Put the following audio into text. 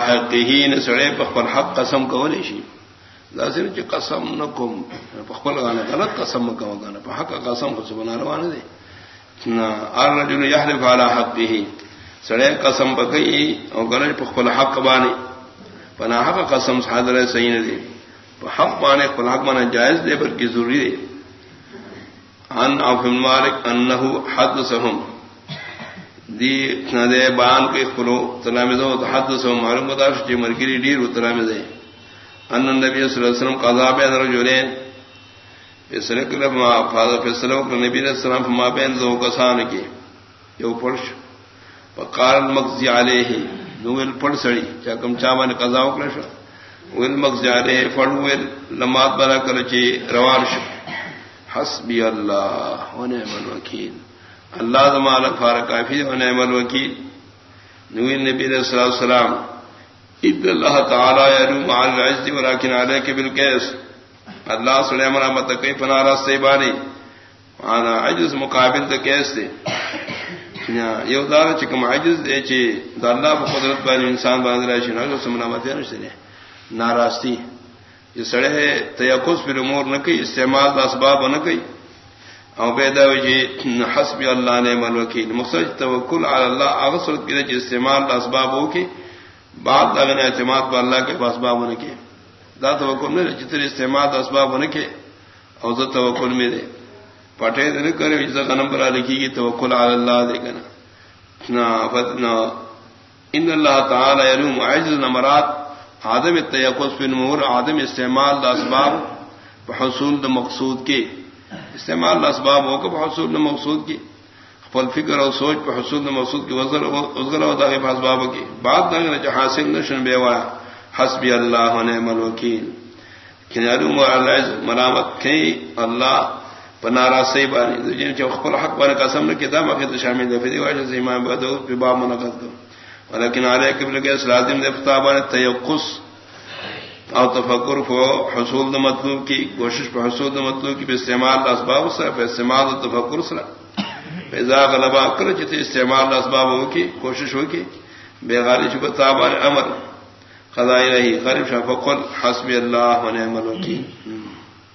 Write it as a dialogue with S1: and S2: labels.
S1: حقین سڑے پخل حق قسم کو لیشی لازم چ قسم نہ کم پخل گانا غلط قسم کو گانا حق قسم کو سبنا روان دے. نہ الرجل يحلف على حقه سڑے قسم بکئی اور غلط پخل حق بانے. پنا حق قسم حاضر صحیح نہ دے حق بانے خل حق بانا جائز دے بلکہ ضروری دے. ان ابن مالک انه حدثهم دی دے بان کے کھلو تلامز ہو تو حد سے معلوم بتا جی مرگری ڈیر وہ تلامز ان نبی صلی اللہ علیہ وسلم قضا بین رجلین. فیصلہ کل ما فاضا فیصلہ وقت نبی علیہ السلام فما بین دو کسان کی یو پڑش فقال المقضی علیہ. نو ویل پڑ سڑی. چا کم چا نے قضا وکړه شو ویل مقضی علیہ فڑ لمات بنا کر چی حسبی اللہ. ونعم الوکیل اللہ دمال فار کافی و نعم الوکیل نوی نبی علیہ الصلوۃ والسلام اب اللہ تعالی یرو مع العز ولكن عليك بالقيس اللہ سلیمان مت کئی پنا راستے بانی۔ انا عجز مقابل تے کیس دے یو دار چکم عجز دے چی دا اللہ بقدرت بانی انسان باندھ رہا شنو جو سمنا مت نشتے ناراستی۔ یہ سڑے ہے تیقظ پر امور نہ کئی استعمال اسباب نہ کئی او بیدا وجی حسبی اللہ نے من وکیل مخرج توکل علی اللہ. اغسر کی جس استعمال اسباب ہو کی بعد لگن اعتماد پر اللہ کے اسباب ہونے کے دا توکل میں جتنے استعمال اسباب ہونے کے او ذات توکل میں دے. پٹے دے کرے جس کا نمبر لکھی گی توکل علی اللہ دے گنا. نا فتنا ان اللہ تعالی یلوم عجز نمرات. آدم التیقظ فی الامور آدم استعمال اسباب حصول مقصود کے. استعمال اسباب ہو کر حصول مقصود کی فل فکر اور سوچ پہ حصول مقصود کی، وزر ہوتا ہے اسباب کی۔ بات نہ حاصل نشن بے وا حسبی اللہ نے ملوکیل مرامت کئی، اللہ پنارا سی بانی۔ خپل حق بنے قسم نے کتاب اخر شامل ہے فدی واجہ سے امام بدو باب منقد کو ولكن عليك بالقياس لازم دے فتابہ تیقص او تفکر کو حصول دا مطلوب کی کوشش پہ حصول دا مطلوب کی استعمال اسباب سر پہ استعمال دا تفکر سر پیزا غلبہ کر جتنے استعمال اسباب ہو کی کوشش ہو کی بے غالی شبتابان امر. خدائی رہی غریب شاہ فقل حسب اللہ ونعم الوکیل.